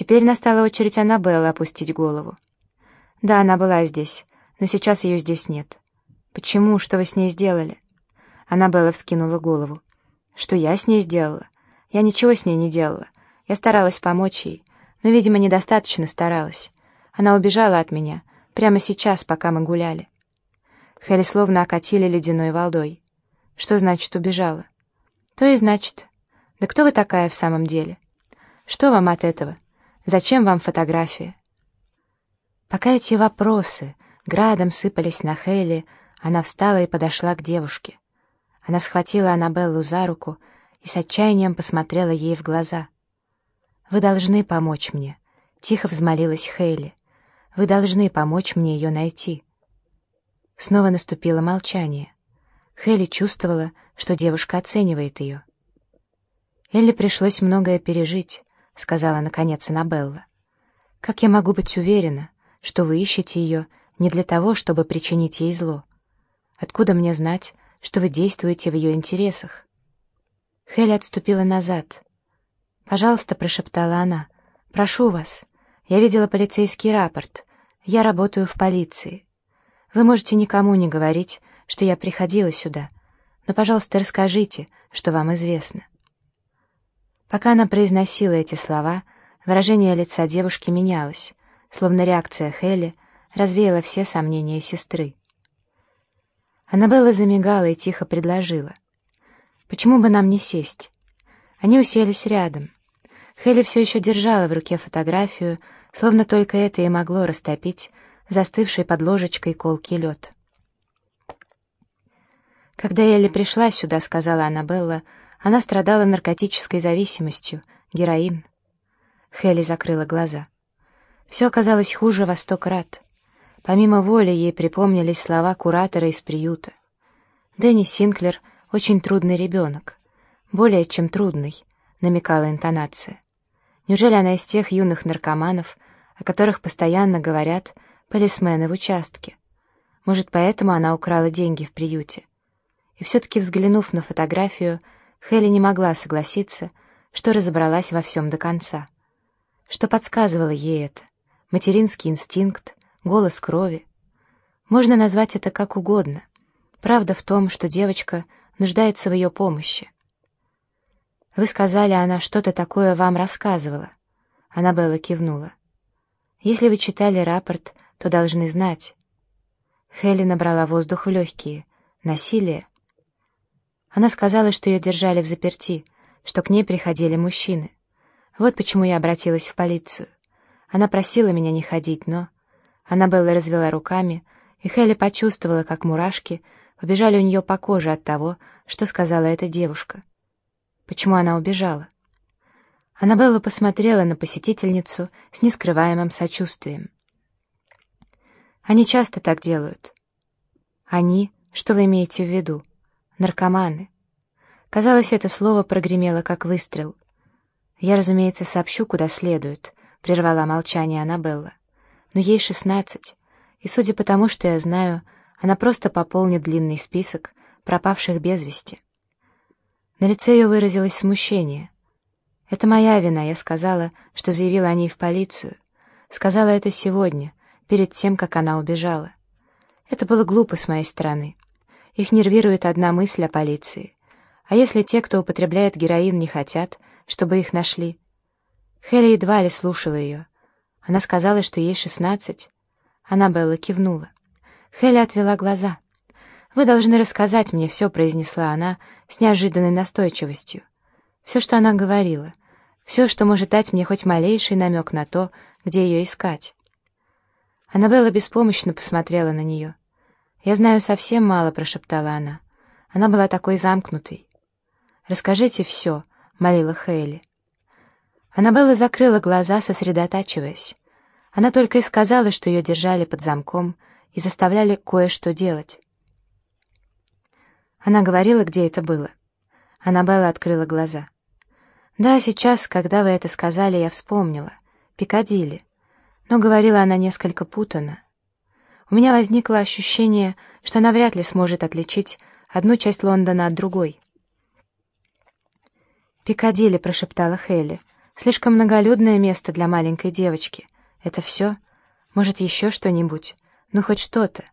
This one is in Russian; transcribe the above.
Теперь настала очередь Аннабеллы опустить голову. Да, она была здесь, но сейчас ее здесь нет. Почему? Что вы с ней сделали? Аннабелла вскинула голову. Что я с ней сделала? Я ничего с ней не делала. Я старалась помочь ей, но, видимо, недостаточно старалась. Она убежала от меня, прямо сейчас, пока мы гуляли. Хелли словно окатили ледяной волдой. Что значит убежала? То и значит. Да кто вы такая в самом деле? Что вам от этого? Зачем вам фотография? Пока эти вопросы градом сыпались на Хейли, она встала и подошла к девушке. Она схватила Аннабеллу за руку и с отчаянием посмотрела ей в глаза. «Вы должны помочь мне», — тихо взмолилась Хейли. «Вы должны помочь мне ее найти». Снова наступило молчание. Хейли чувствовала, что девушка оценивает ее. «Элли пришлось многое пережить», — сказала наконец Аннабелла. «Как я могу быть уверена, что вы ищете ее не для того, чтобы причинить ей зло? Откуда мне знать, что вы действуете в ее интересах?» Хелли отступила назад. «Пожалуйста», — прошептала она, — «прошу вас. Я видела полицейский рапорт. Я работаю в полиции. Вы можете никому не говорить, что я приходила сюда, но, пожалуйста, расскажите, что вам известно». Пока она произносила эти слова, выражение лица девушки менялось, словно реакция Хелли развеяла все сомнения сестры. Аннабелла замигала и тихо предложила. «Почему бы нам не сесть?» Они уселись рядом. Хелли все еще держала в руке фотографию, словно только это и могло растопить застывший под ложечкой колкий лед. «Когда Элли пришла сюда», — сказала Аннабелла, — «она страдала наркотической зависимостью, героин». Хелли закрыла глаза. Все оказалось хуже во сто крат. Помимо воли ей припомнились слова куратора из приюта. Дэнни Синклер — очень трудный ребенок. Более чем трудный, намекала интонация. Неужели она из тех юных наркоманов, о которых постоянно говорят полисмены в участке? Может, поэтому она украла деньги в приюте? И все-таки, взглянув на фотографию, Хелли не могла согласиться, что разобралась во всем до конца. Что подсказывало ей это? Материнский инстинкт, голос крови. Можно назвать это как угодно. Правда в том, что девочка нуждается в ее помощи. «Вы сказали, она что-то такое вам рассказывала». Аннабелла кивнула. «Если вы читали рапорт, то должны знать». Хелли набрала воздух в легкие. «Насилие». Она сказала, что ее держали в заперти, что к ней приходили мужчины. Вот почему я обратилась в полицию. Она просила меня не ходить, но... Аннабелла развела руками, и Хелли почувствовала, как мурашки побежали у нее по коже от того, что сказала эта девушка. Почему она убежала? Аннабелла посмотрела на посетительницу с нескрываемым сочувствием. Они часто так делают. Они? Что вы имеете в виду? Наркоманы. Казалось, это слово прогремело, как выстрел. Я, разумеется, сообщу, куда следует, — прервала молчание Аннабелла. Но ей шестнадцать, и, судя по тому, что я знаю, она просто пополнит длинный список пропавших без вести. На лице ее выразилось смущение. «Это моя вина», — я сказала, что заявила о ней в полицию. Сказала это сегодня, перед тем, как она убежала. Это было глупо с моей стороны. Их нервирует одна мысль о полиции. А если те, кто употребляет героин, не хотят, чтобы их нашли? Хелли едва ли слушала ее. Она сказала, что ей шестнадцать. Аннабелла кивнула. Хелли отвела глаза — «Вы должны рассказать мне все», — произнесла она с неожиданной настойчивостью. «Все, что она говорила. Все, что может дать мне хоть малейший намек на то, где ее искать». Аннабелла беспомощно посмотрела на нее. «Я знаю совсем мало», — прошептала она. Она была такой замкнутой. «Расскажите все», — молила Хейли. Аннабелла закрыла глаза, сосредотачиваясь. Она только и сказала, что ее держали под замком и заставляли кое-что делать. Она говорила, где это было. Аннабелла открыла глаза. «Да, сейчас, когда вы это сказали, я вспомнила. Пикадилли». Но говорила она несколько путанно. У меня возникло ощущение, что она вряд ли сможет отличить одну часть Лондона от другой. «Пикадилли», — прошептала Хелли, — Слишком многолюдное место для маленькой девочки. Это все? Может, еще что-нибудь? Ну, хоть что-то.